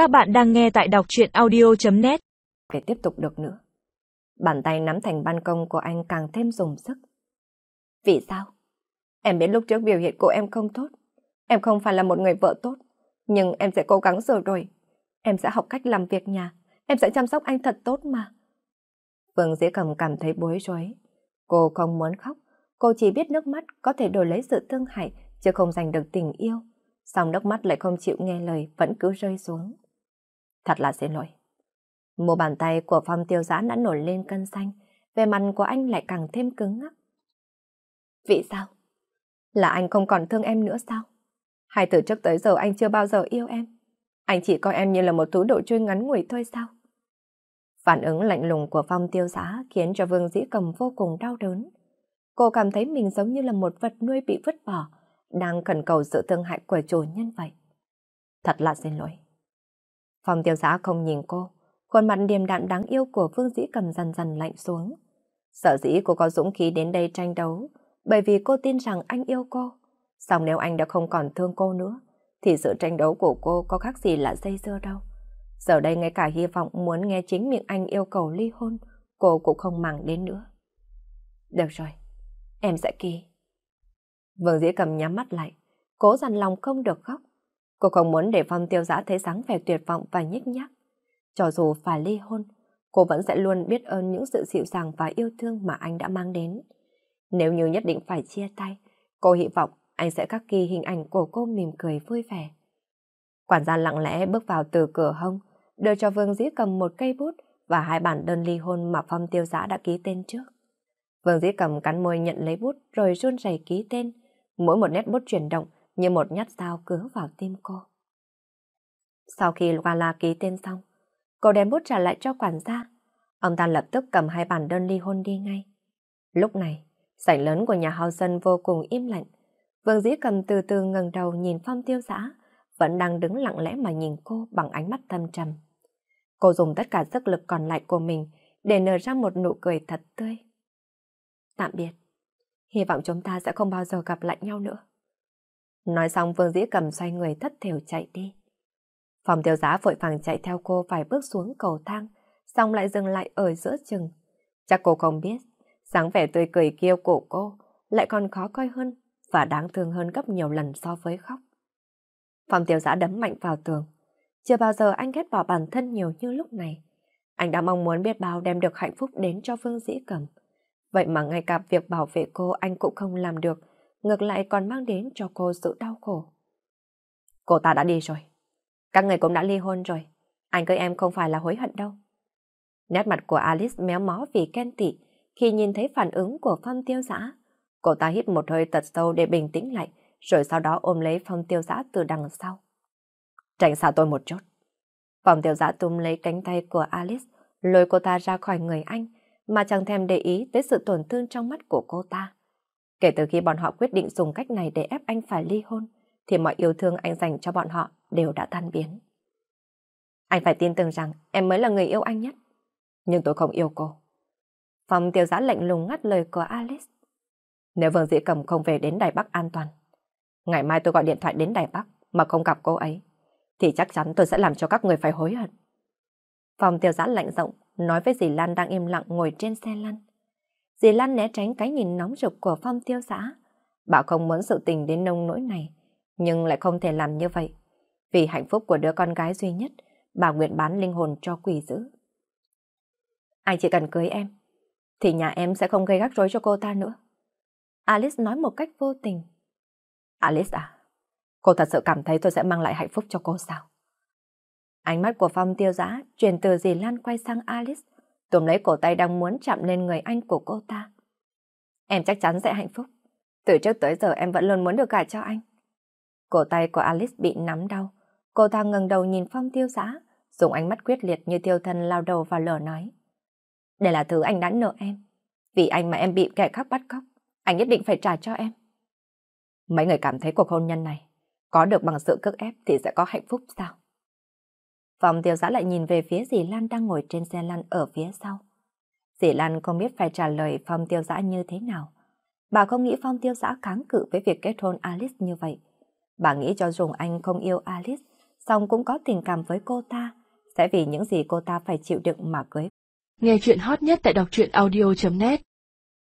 Các bạn đang nghe tại đọc truyện audio.net Để tiếp tục được nữa. Bàn tay nắm thành ban công của anh càng thêm dùng sức. Vì sao? Em biết lúc trước biểu hiện của em không tốt. Em không phải là một người vợ tốt. Nhưng em sẽ cố gắng sửa đổi. Em sẽ học cách làm việc nhà. Em sẽ chăm sóc anh thật tốt mà. Vương Dĩ Cầm cảm thấy bối rối. Cô không muốn khóc. Cô chỉ biết nước mắt có thể đổi lấy sự thương hại, chứ không giành được tình yêu. Xong nước mắt lại không chịu nghe lời, vẫn cứ rơi xuống. Thật là xin lỗi. Một bàn tay của Phong tiêu giã đã nổi lên cân xanh, về mặt của anh lại càng thêm cứng ngắc. Vì sao? Là anh không còn thương em nữa sao? Hay từ trước tới giờ anh chưa bao giờ yêu em? Anh chỉ coi em như là một túi đồ chơi ngắn ngủi thôi sao? Phản ứng lạnh lùng của Phong tiêu giã khiến cho Vương Dĩ Cầm vô cùng đau đớn. Cô cảm thấy mình giống như là một vật nuôi bị vứt bỏ, đang cần cầu sự thương hại của chủ nhân vậy. Thật là xin lỗi. Phòng tiêu giã không nhìn cô, khuôn mặt điềm đạm đáng yêu của Phương Dĩ cầm dần dần lạnh xuống. Sợ dĩ cô có dũng khí đến đây tranh đấu, bởi vì cô tin rằng anh yêu cô. Xong nếu anh đã không còn thương cô nữa, thì sự tranh đấu của cô có khác gì là dây dưa đâu. Giờ đây ngay cả hy vọng muốn nghe chính miệng anh yêu cầu ly hôn, cô cũng không màng đến nữa. Được rồi, em sẽ kỳ Vương Dĩ cầm nhắm mắt lại, cố dằn lòng không được khóc. Cô không muốn để Phong tiêu giã thấy dáng vẻ tuyệt vọng và nhích nhác. Cho dù phải ly hôn, cô vẫn sẽ luôn biết ơn những sự dịu dàng và yêu thương mà anh đã mang đến. Nếu như nhất định phải chia tay, cô hy vọng anh sẽ khắc ghi hình ảnh của cô mỉm cười vui vẻ. Quản gia lặng lẽ bước vào từ cửa hông, đưa cho Vương Dĩ cầm một cây bút và hai bản đơn ly hôn mà Phong tiêu giã đã ký tên trước. Vương Dĩ cầm cắn môi nhận lấy bút rồi run rẩy ký tên. Mỗi một nét bút chuyển động như một nhát dao cứa vào tim cô. Sau khi Luala ký tên xong, cô đem bút trả lại cho quản gia. Ông ta lập tức cầm hai bản đơn ly hôn đi ngay. Lúc này, sảnh lớn của nhà hào dân vô cùng im lặng. Vương Dĩ cầm từ từ ngẩng đầu nhìn Phong Tiêu Giã, vẫn đang đứng lặng lẽ mà nhìn cô bằng ánh mắt thâm trầm. Cô dùng tất cả sức lực còn lại của mình để nở ra một nụ cười thật tươi. Tạm biệt. Hy vọng chúng ta sẽ không bao giờ gặp lại nhau nữa. Nói xong Vương Dĩ cầm xoay người thất thểu chạy đi. Phòng tiêu giá vội vàng chạy theo cô vài bước xuống cầu thang, xong lại dừng lại ở giữa chừng. Chắc cô không biết, dáng vẻ tươi cười kia của cô lại còn khó coi hơn và đáng thương hơn gấp nhiều lần so với khóc. Phòng tiêu giã đấm mạnh vào tường. Chưa bao giờ anh ghét bỏ bản thân nhiều như lúc này. Anh đã mong muốn biết bao đem được hạnh phúc đến cho Vương Dĩ Cẩm. Vậy mà ngay cả việc bảo vệ cô anh cũng không làm được, ngược lại còn mang đến cho cô sự đau khổ. Cô ta đã đi rồi. Các người cũng đã ly hôn rồi. Anh cưới em không phải là hối hận đâu. Nét mặt của Alice méo mó vì khen tị khi nhìn thấy phản ứng của Phong Tiêu Giã. Cô ta hít một hơi thật sâu để bình tĩnh lại, rồi sau đó ôm lấy Phong Tiêu Giã từ đằng sau. Tránh xa tôi một chút. Phong Tiêu Giã túm lấy cánh tay của Alice, lôi cô ta ra khỏi người anh, mà chẳng thèm để ý tới sự tổn thương trong mắt của cô ta. Kể từ khi bọn họ quyết định dùng cách này để ép anh phải ly hôn, thì mọi yêu thương anh dành cho bọn họ đều đã tan biến. Anh phải tin tưởng rằng em mới là người yêu anh nhất. Nhưng tôi không yêu cô. Phòng tiêu giã lạnh lùng ngắt lời của Alice. Nếu Vương Dĩ Cầm không về đến Đài Bắc an toàn, ngày mai tôi gọi điện thoại đến Đài Bắc mà không gặp cô ấy, thì chắc chắn tôi sẽ làm cho các người phải hối hận. Phòng tiêu giã lạnh rộng, nói với dì Lan đang im lặng ngồi trên xe lăn. Dì Lan né tránh cái nhìn nóng rực của phong tiêu giã. Bảo không muốn sự tình đến nông nỗi này, nhưng lại không thể làm như vậy. Vì hạnh phúc của đứa con gái duy nhất, bà nguyện bán linh hồn cho quỷ dữ. Anh chỉ cần cưới em, thì nhà em sẽ không gây rắc rối cho cô ta nữa. Alice nói một cách vô tình. Alice à, cô thật sự cảm thấy tôi sẽ mang lại hạnh phúc cho cô sao? Ánh mắt của Phong tiêu giã chuyển từ dì Lan quay sang Alice, tùm lấy cổ tay đang muốn chạm lên người anh của cô ta. Em chắc chắn sẽ hạnh phúc. Từ trước tới giờ em vẫn luôn muốn được gả cho anh. Cổ tay của Alice bị nắm đau. Cô ta ngẩng đầu nhìn Phong tiêu giã, dùng ánh mắt quyết liệt như tiêu thân lao đầu vào lửa nói. Đây là thứ anh đã nợ em. Vì anh mà em bị kẻ khác bắt cóc, anh nhất định phải trả cho em. Mấy người cảm thấy cuộc hôn nhân này có được bằng sự cưỡng ép thì sẽ có hạnh phúc sao? Phòng tiêu giã lại nhìn về phía dì Lan đang ngồi trên xe lăn ở phía sau. Dì Lan không biết phải trả lời Phong tiêu giã như thế nào. Bà không nghĩ Phong tiêu giã kháng cự với việc kết hôn Alice như vậy. Bà nghĩ cho dùng anh không yêu Alice, song cũng có tình cảm với cô ta, sẽ vì những gì cô ta phải chịu đựng mà cưới. Nghe chuyện hot nhất tại đọc truyện audio.net